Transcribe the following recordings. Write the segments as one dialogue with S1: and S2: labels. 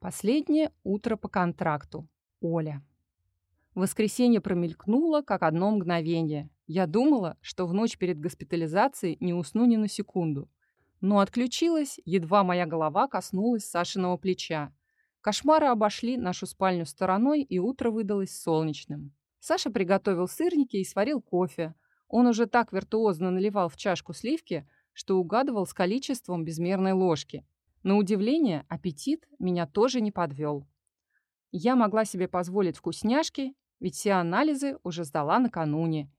S1: Последнее утро по контракту. Оля. Воскресенье промелькнуло, как одно мгновение. Я думала, что в ночь перед госпитализацией не усну ни на секунду. Но отключилась, едва моя голова коснулась Сашиного плеча. Кошмары обошли нашу спальню стороной, и утро выдалось солнечным. Саша приготовил сырники и сварил кофе. Он уже так виртуозно наливал в чашку сливки, что угадывал с количеством безмерной ложки. На удивление, аппетит меня тоже не подвел. Я могла себе позволить вкусняшки, ведь все анализы уже сдала накануне.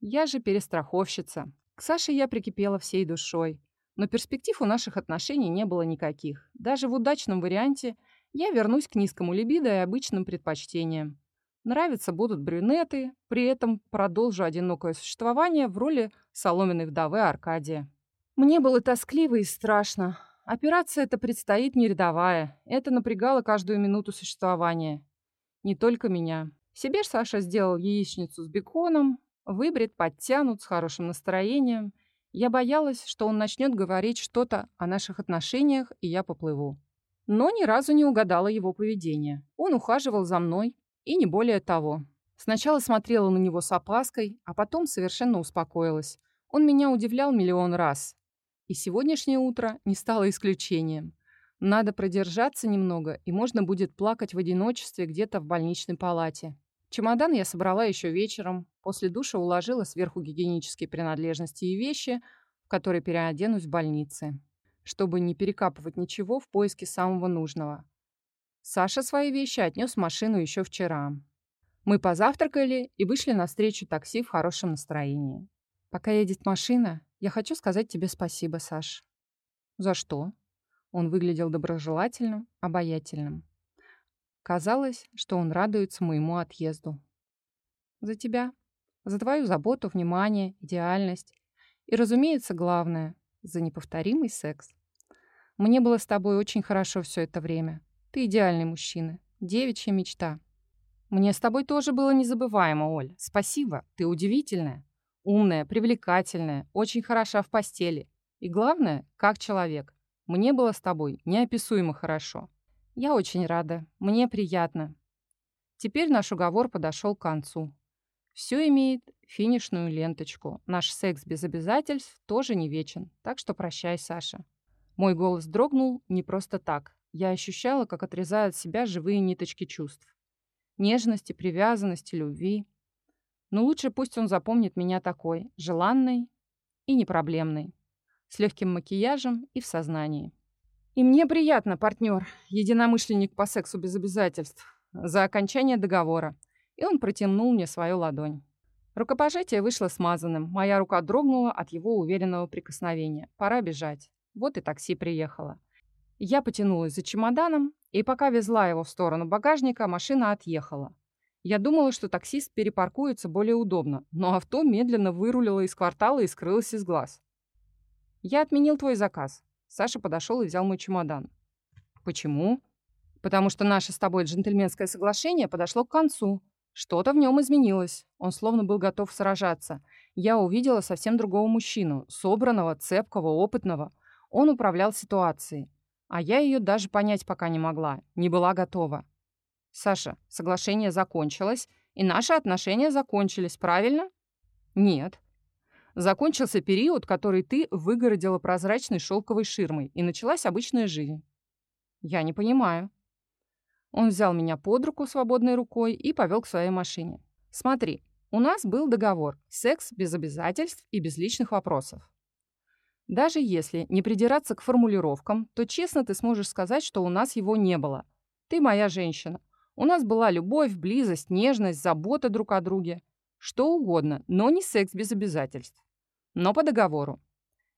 S1: Я же перестраховщица. К Саше я прикипела всей душой. Но перспектив у наших отношений не было никаких. Даже в удачном варианте я вернусь к низкому либидо и обычным предпочтениям. Нравятся будут брюнеты, при этом продолжу одинокое существование в роли соломенной вдовы Аркадия. Мне было тоскливо и страшно. Операция эта предстоит не рядовая. Это напрягало каждую минуту существования. Не только меня. Себе ж Саша сделал яичницу с беконом, выбрит, подтянут, с хорошим настроением. Я боялась, что он начнет говорить что-то о наших отношениях, и я поплыву. Но ни разу не угадала его поведение. Он ухаживал за мной, и не более того. Сначала смотрела на него с опаской, а потом совершенно успокоилась. Он меня удивлял миллион раз. И сегодняшнее утро не стало исключением. Надо продержаться немного, и можно будет плакать в одиночестве где-то в больничной палате. Чемодан я собрала еще вечером. После душа уложила сверху гигиенические принадлежности и вещи, в которые переоденусь в больнице, чтобы не перекапывать ничего в поиске самого нужного. Саша свои вещи отнес в машину еще вчера. Мы позавтракали и вышли навстречу такси в хорошем настроении. Пока едет машина, я хочу сказать тебе спасибо, Саш. За что? Он выглядел доброжелательным, обаятельным. Казалось, что он радуется моему отъезду. За тебя. За твою заботу, внимание, идеальность. И, разумеется, главное, за неповторимый секс. Мне было с тобой очень хорошо все это время. Ты идеальный мужчина. Девичья мечта. Мне с тобой тоже было незабываемо, Оль. Спасибо. Ты удивительная. Умная, привлекательная, очень хороша в постели. И главное, как человек. Мне было с тобой неописуемо хорошо. Я очень рада. Мне приятно. Теперь наш уговор подошел к концу. Все имеет финишную ленточку. Наш секс без обязательств тоже не вечен. Так что прощай, Саша. Мой голос дрогнул не просто так. Я ощущала, как отрезают себя живые ниточки чувств. Нежности, привязанности, любви. Но лучше пусть он запомнит меня такой, желанной и непроблемной, с легким макияжем и в сознании. И мне приятно, партнер, единомышленник по сексу без обязательств, за окончание договора. И он протянул мне свою ладонь. Рукопожатие вышло смазанным. Моя рука дрогнула от его уверенного прикосновения. Пора бежать. Вот и такси приехало. Я потянулась за чемоданом, и пока везла его в сторону багажника, машина отъехала. Я думала, что таксист перепаркуется более удобно, но авто медленно вырулило из квартала и скрылось из глаз. «Я отменил твой заказ». Саша подошел и взял мой чемодан. «Почему?» «Потому что наше с тобой джентльменское соглашение подошло к концу. Что-то в нем изменилось. Он словно был готов сражаться. Я увидела совсем другого мужчину, собранного, цепкого, опытного. Он управлял ситуацией. А я ее даже понять пока не могла, не была готова. Саша, соглашение закончилось, и наши отношения закончились, правильно? Нет. Закончился период, который ты выгородила прозрачной шелковой ширмой, и началась обычная жизнь. Я не понимаю. Он взял меня под руку свободной рукой и повел к своей машине. Смотри, у нас был договор. Секс без обязательств и без личных вопросов. Даже если не придираться к формулировкам, то честно ты сможешь сказать, что у нас его не было. Ты моя женщина. У нас была любовь, близость, нежность, забота друг о друге. Что угодно, но не секс без обязательств. Но по договору.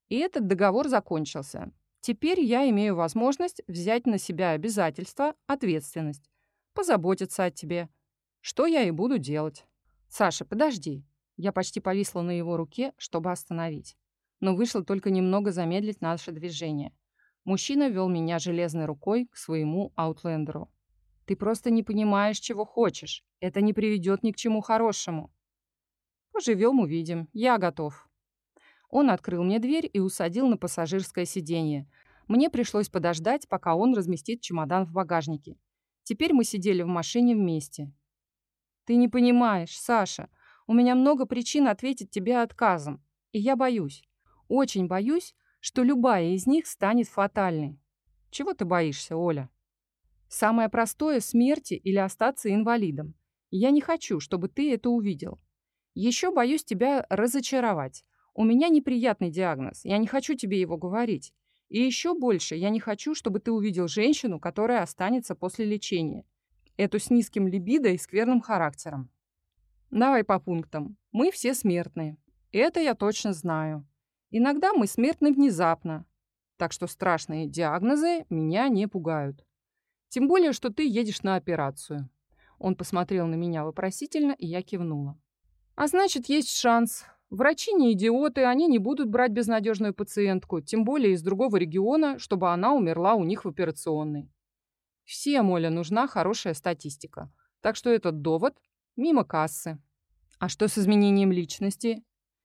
S1: И этот договор закончился. Теперь я имею возможность взять на себя обязательства, ответственность, позаботиться о тебе. Что я и буду делать. Саша, подожди. Я почти повисла на его руке, чтобы остановить но вышло только немного замедлить наше движение. Мужчина вел меня железной рукой к своему аутлендеру. «Ты просто не понимаешь, чего хочешь. Это не приведет ни к чему хорошему». «Поживем, увидим. Я готов». Он открыл мне дверь и усадил на пассажирское сиденье. Мне пришлось подождать, пока он разместит чемодан в багажнике. Теперь мы сидели в машине вместе. «Ты не понимаешь, Саша. У меня много причин ответить тебе отказом. И я боюсь. Очень боюсь, что любая из них станет фатальной. Чего ты боишься, Оля? Самое простое — смерти или остаться инвалидом. Я не хочу, чтобы ты это увидел. Еще боюсь тебя разочаровать. У меня неприятный диагноз. Я не хочу тебе его говорить. И еще больше я не хочу, чтобы ты увидел женщину, которая останется после лечения. Эту с низким либидо и скверным характером. Давай по пунктам. Мы все смертные. Это я точно знаю. Иногда мы смертны внезапно. Так что страшные диагнозы меня не пугают. Тем более, что ты едешь на операцию. Он посмотрел на меня вопросительно, и я кивнула. А значит, есть шанс. Врачи не идиоты, они не будут брать безнадежную пациентку, тем более из другого региона, чтобы она умерла у них в операционной. Всем, Оля, нужна хорошая статистика. Так что этот довод мимо кассы. А что с изменением личности?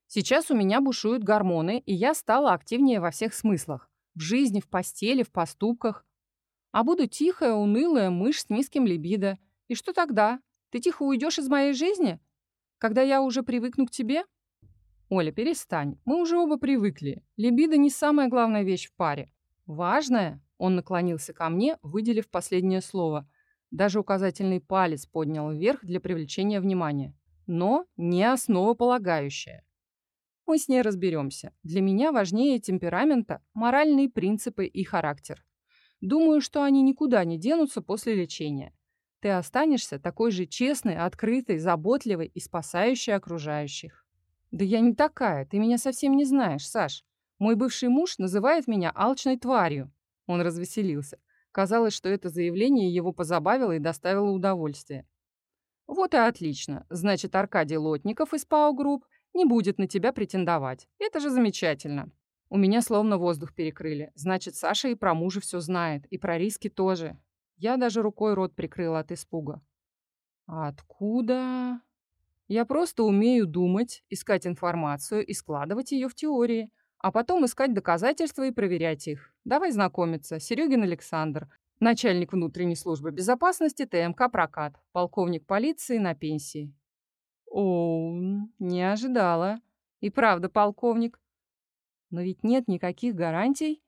S1: Сейчас у меня бушуют гормоны, и я стала активнее во всех смыслах. В жизни, в постели, в поступках. А буду тихая, унылая мышь с низким либидо. И что тогда? Ты тихо уйдешь из моей жизни? Когда я уже привыкну к тебе? Оля, перестань. Мы уже оба привыкли. Либидо не самая главная вещь в паре. Важная? Он наклонился ко мне, выделив последнее слово. Даже указательный палец поднял вверх для привлечения внимания. Но не основополагающая. Мы с ней разберемся. Для меня важнее темперамента, моральные принципы и характер. Думаю, что они никуда не денутся после лечения. Ты останешься такой же честной, открытой, заботливой и спасающей окружающих. Да я не такая, ты меня совсем не знаешь, Саш. Мой бывший муж называет меня алчной тварью. Он развеселился. Казалось, что это заявление его позабавило и доставило удовольствие. Вот и отлично. Значит, Аркадий Лотников из ПАО Групп не будет на тебя претендовать. Это же замечательно. У меня словно воздух перекрыли. Значит, Саша и про мужа все знает, и про риски тоже. Я даже рукой рот прикрыла от испуга. А откуда? Я просто умею думать, искать информацию и складывать ее в теории, а потом искать доказательства и проверять их. Давай знакомиться. Серегин Александр, начальник внутренней службы безопасности ТМК «Прокат», полковник полиции на пенсии. О, не ожидала. И правда, полковник. Но ведь нет никаких гарантий.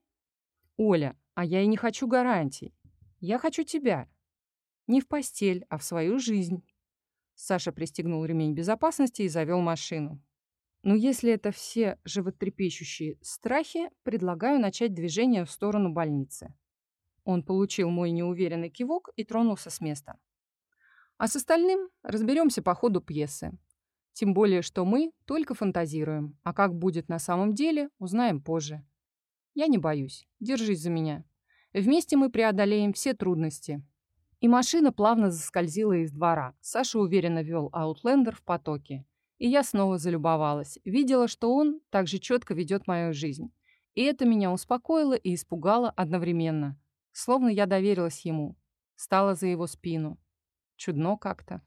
S1: Оля, а я и не хочу гарантий. Я хочу тебя. Не в постель, а в свою жизнь. Саша пристегнул ремень безопасности и завел машину. Но если это все животрепещущие страхи, предлагаю начать движение в сторону больницы. Он получил мой неуверенный кивок и тронулся с места. А с остальным разберемся по ходу пьесы. Тем более, что мы только фантазируем, а как будет на самом деле, узнаем позже. Я не боюсь. Держись за меня. Вместе мы преодолеем все трудности. И машина плавно заскользила из двора. Саша уверенно вел Аутлендер в потоке. И я снова залюбовалась. Видела, что он так же четко ведет мою жизнь. И это меня успокоило и испугало одновременно. Словно я доверилась ему. Стала за его спину. Чудно как-то.